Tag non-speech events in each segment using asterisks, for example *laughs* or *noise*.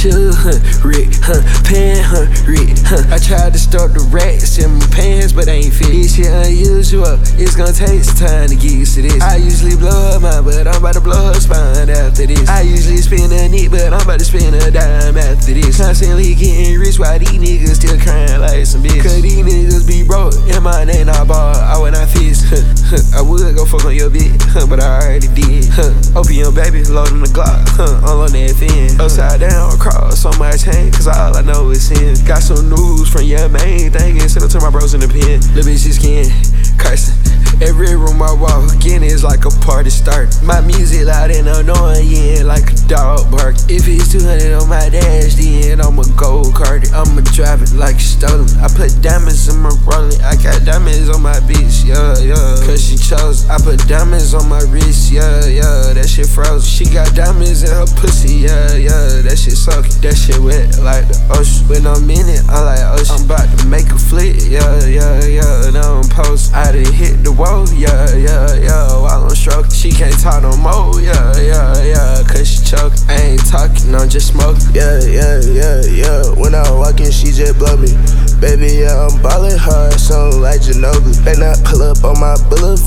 Shoe, huh, pan, huh. I tried to start the racks in my pants, but ain't fit. This shit unusual, it's gonna take some time to get used to this. I usually blow her mind, but I'm about to blow her spine after this. I usually spend a nick, but I'm about to spend a dime after this. Constantly getting rich while these niggas still crying like some bitch. Cause these niggas be broke, and my name not ball, loading the Glock, all on that fin. Upside down, cross on my chain, cause all I know is sin. Got some news from your main thing, and send it to my bros in the pen. Little bitch, skin, cursing. Every room I walk in is like a party start. My music loud and annoying, like a dog bark. If it's 200 on my dash, then I'ma go kart it. I'ma drive it like stolen. I put diamonds in my rolling. I got diamonds on my bitch, yeah, yeah. Chose. I put diamonds on my wrist, yeah, yeah. That shit frozen. She got diamonds in her pussy, yeah, yeah. That shit soaking. That shit wet like the ocean. When I'm in it, I'm like ocean. I'm about to make a flip, yeah, yeah, yeah. Now I'm post. I done hit the wall, yeah, yeah, yeah. While I'm stroking, she can't talk no more, yeah, yeah, yeah. Cause she choke. I ain't talking, I'm just smoking. Yeah, yeah, yeah, yeah. When I walk in, she just blow me. Baby, yeah, I'm ballin' hard, something like Ginobili. They not pull up on my boulevard,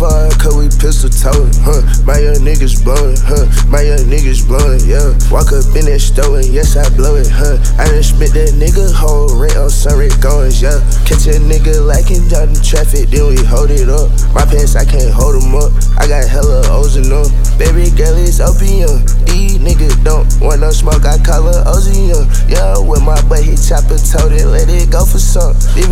toting, huh? My young niggas blowin', huh? My young niggas blowin', yeah. Walk up in that store and yes, I blow it, huh? I done spent that nigga whole rent on Rick Owens, yeah. Catch a nigga him down in traffic, then we hold it up. My pants, I can't hold them up. I got hella O's in them. Baby girl, it's opium. These niggas don't want no smoke, I call her ozium. Yeah, with my boy, he chopper told it, let it go for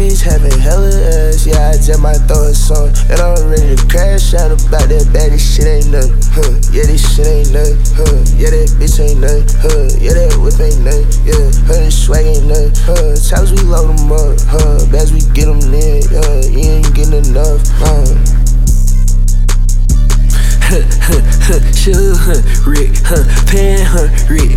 bitch having hella ass, yeah, I just might throw a song. And I'm ready to crash out about that bad, this shit ain't nothing, huh? Yeah, this shit ain't nothing, huh? Yeah, that bitch ain't nothing, huh? Yeah, that whip ain't nothing, yeah. Her swag ain't nothing, huh? Chops we load them up, huh? Bags we get them in, yeah. You ain't getting enough, uh. *laughs* huh? Shoe, huh, Rick, huh, pan, huh, Rick,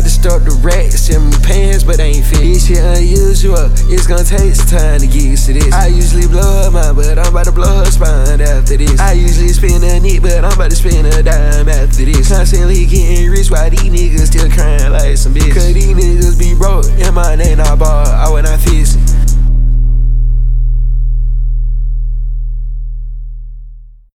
tried to start the racks in my pants, but they ain't fit. This shit unusual, it's gonna take some time to get used to this. I usually blow her mind, but I'm about to blow her spine after this. I usually spend a nick, but I'm about to spend a dime after this. Constantly getting rich while these niggas still crying like some bitch. Cause these niggas be broke, and mine ain't all bought.